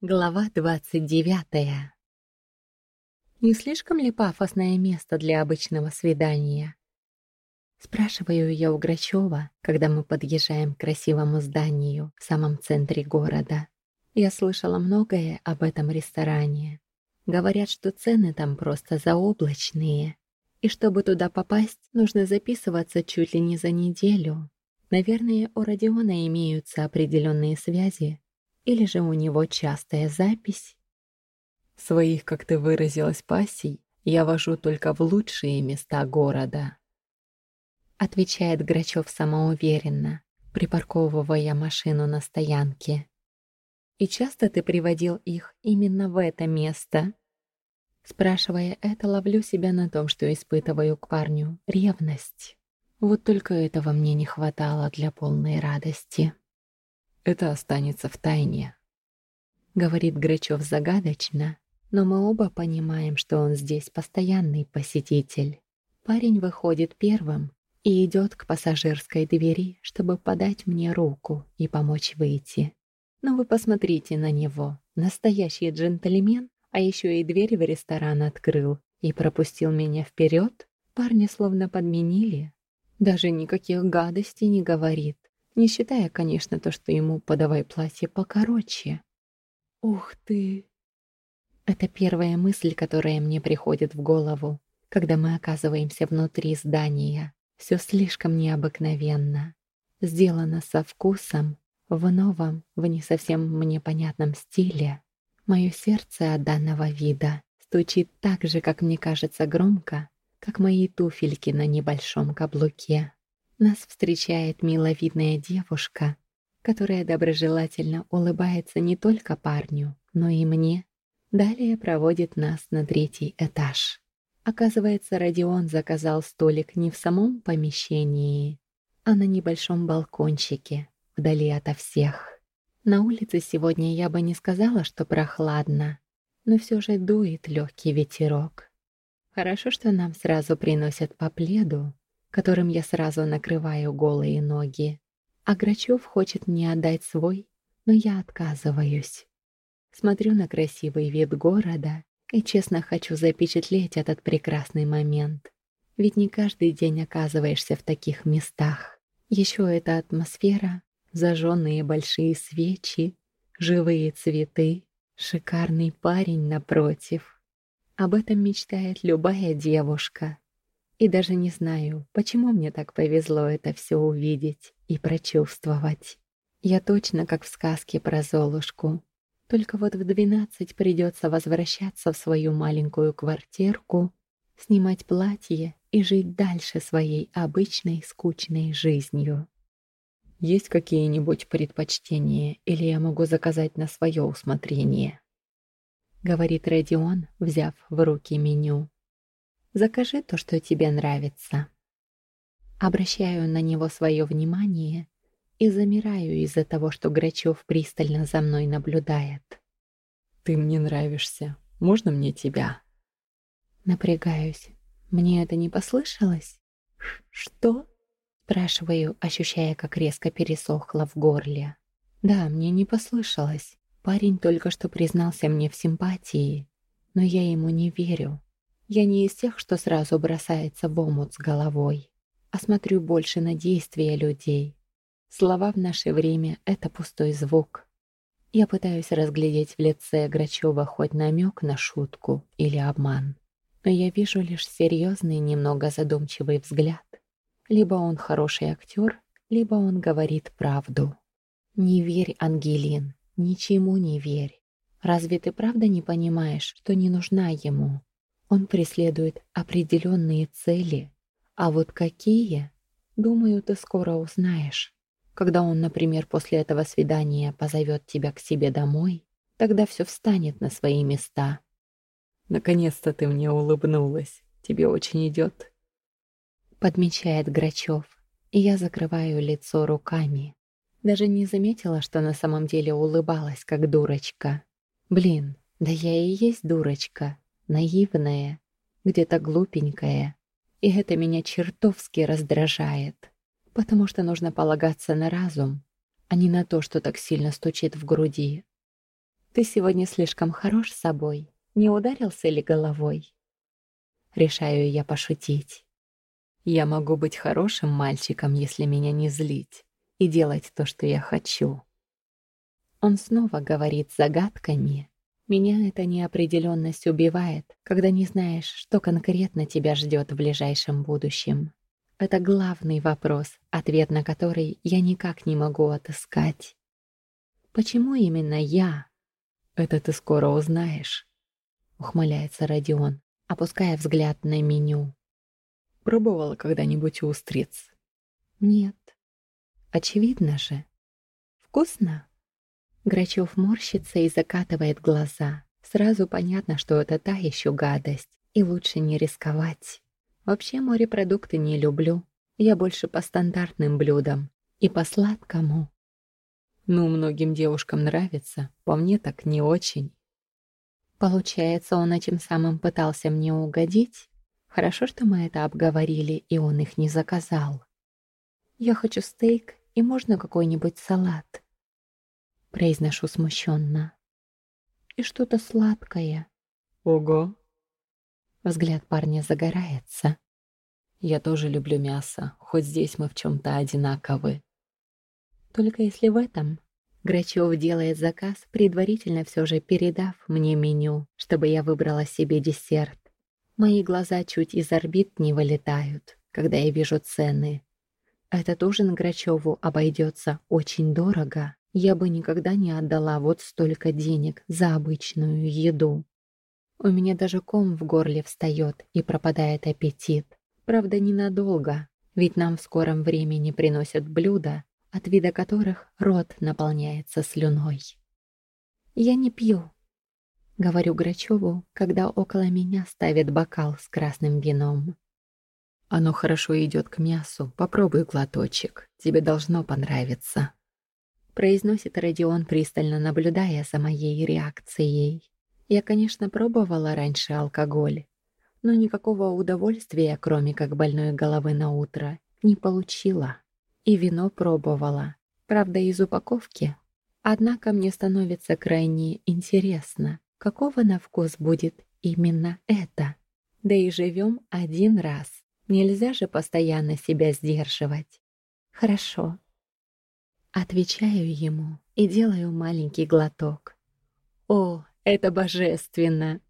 Глава двадцать девятая. Не слишком ли пафосное место для обычного свидания? Спрашиваю я у Грачева, когда мы подъезжаем к красивому зданию в самом центре города. Я слышала многое об этом ресторане. Говорят, что цены там просто заоблачные. И чтобы туда попасть, нужно записываться чуть ли не за неделю. Наверное, у Родиона имеются определенные связи или же у него частая запись? Своих, как ты выразилась, пассий я вожу только в лучшие места города. Отвечает Грачев самоуверенно, припарковывая машину на стоянке. И часто ты приводил их именно в это место? Спрашивая это, ловлю себя на том, что испытываю к парню ревность. Вот только этого мне не хватало для полной радости. Это останется в тайне. Говорит Грачев загадочно, но мы оба понимаем, что он здесь постоянный посетитель. Парень выходит первым и идет к пассажирской двери, чтобы подать мне руку и помочь выйти. Но вы посмотрите на него. Настоящий джентльмен, а еще и дверь в ресторан открыл и пропустил меня вперед. Парня словно подменили. Даже никаких гадостей не говорит. Не считая, конечно, то, что ему подавай платье покороче. Ух ты! Это первая мысль, которая мне приходит в голову, когда мы оказываемся внутри здания. Все слишком необыкновенно. Сделано со вкусом, в новом, в не совсем мне понятном стиле. Мое сердце от данного вида стучит так же, как мне кажется, громко, как мои туфельки на небольшом каблуке. Нас встречает миловидная девушка, которая доброжелательно улыбается не только парню, но и мне. Далее проводит нас на третий этаж. Оказывается, Родион заказал столик не в самом помещении, а на небольшом балкончике, вдали ото всех. На улице сегодня я бы не сказала, что прохладно, но все же дует легкий ветерок. Хорошо, что нам сразу приносят по пледу, которым я сразу накрываю голые ноги. А Грачев хочет мне отдать свой, но я отказываюсь. Смотрю на красивый вид города и честно хочу запечатлеть этот прекрасный момент. Ведь не каждый день оказываешься в таких местах. Еще эта атмосфера, зажженные большие свечи, живые цветы, шикарный парень напротив. Об этом мечтает любая девушка. И даже не знаю, почему мне так повезло это все увидеть и прочувствовать. Я точно как в сказке про Золушку. Только вот в двенадцать придется возвращаться в свою маленькую квартирку, снимать платье и жить дальше своей обычной скучной жизнью. Есть какие-нибудь предпочтения, или я могу заказать на свое усмотрение? Говорит Родион, взяв в руки меню. Закажи то, что тебе нравится. Обращаю на него свое внимание и замираю из-за того, что Грачев пристально за мной наблюдает. «Ты мне нравишься. Можно мне тебя?» Напрягаюсь. Мне это не послышалось? «Что?» Спрашиваю, ощущая, как резко пересохло в горле. Да, мне не послышалось. Парень только что признался мне в симпатии, но я ему не верю. Я не из тех, что сразу бросается в омут с головой, а смотрю больше на действия людей. Слова в наше время — это пустой звук. Я пытаюсь разглядеть в лице Грачева хоть намек на шутку или обман, но я вижу лишь серьезный, немного задумчивый взгляд. Либо он хороший актер, либо он говорит правду. Не верь, Ангелин, ничему не верь. Разве ты правда не понимаешь, что не нужна ему? Он преследует определенные цели, а вот какие, думаю, ты скоро узнаешь. Когда он, например, после этого свидания позовет тебя к себе домой, тогда все встанет на свои места. Наконец-то ты мне улыбнулась. Тебе очень идет. Подмечает Грачев, и я закрываю лицо руками. Даже не заметила, что на самом деле улыбалась, как дурочка. Блин, да я и есть дурочка наивная, где-то глупенькая. И это меня чертовски раздражает, потому что нужно полагаться на разум, а не на то, что так сильно стучит в груди. Ты сегодня слишком хорош собой. Не ударился ли головой? Решаю я пошутить. Я могу быть хорошим мальчиком, если меня не злить, и делать то, что я хочу. Он снова говорит загадками. Меня эта неопределенность убивает, когда не знаешь, что конкретно тебя ждет в ближайшем будущем. Это главный вопрос, ответ на который я никак не могу отыскать. Почему именно я? Это ты скоро узнаешь, ухмыляется Родион, опуская взгляд на меню. Пробовала когда-нибудь устриц? Нет. Очевидно же. Вкусно? Грачев морщится и закатывает глаза. Сразу понятно, что это та еще гадость, и лучше не рисковать. Вообще морепродукты не люблю. Я больше по стандартным блюдам. И по сладкому. Ну, многим девушкам нравится. По мне так не очень. Получается, он этим самым пытался мне угодить? Хорошо, что мы это обговорили, и он их не заказал. Я хочу стейк и можно какой-нибудь салат. Произношу смущенно. И что-то сладкое. Ого, Взгляд парня загорается. Я тоже люблю мясо, хоть здесь мы в чем-то одинаковы. Только если в этом. Грачев делает заказ, предварительно все же передав мне меню, чтобы я выбрала себе десерт. Мои глаза чуть из орбит не вылетают, когда я вижу цены. Этот ужин Грачеву обойдется очень дорого. Я бы никогда не отдала вот столько денег за обычную еду. У меня даже ком в горле встает и пропадает аппетит. Правда, ненадолго, ведь нам в скором времени приносят блюда, от вида которых рот наполняется слюной. «Я не пью», — говорю Грачеву, когда около меня ставят бокал с красным вином. «Оно хорошо идет к мясу. Попробуй глоточек. Тебе должно понравиться», — произносит Родион, пристально наблюдая за моей реакцией. Я, конечно, пробовала раньше алкоголь, но никакого удовольствия, кроме как больной головы на утро, не получила. И вино пробовала, правда, из упаковки. Однако мне становится крайне интересно, какого на вкус будет именно это. Да и живем один раз. Нельзя же постоянно себя сдерживать. Хорошо. Отвечаю ему и делаю маленький глоток. О, это божественно.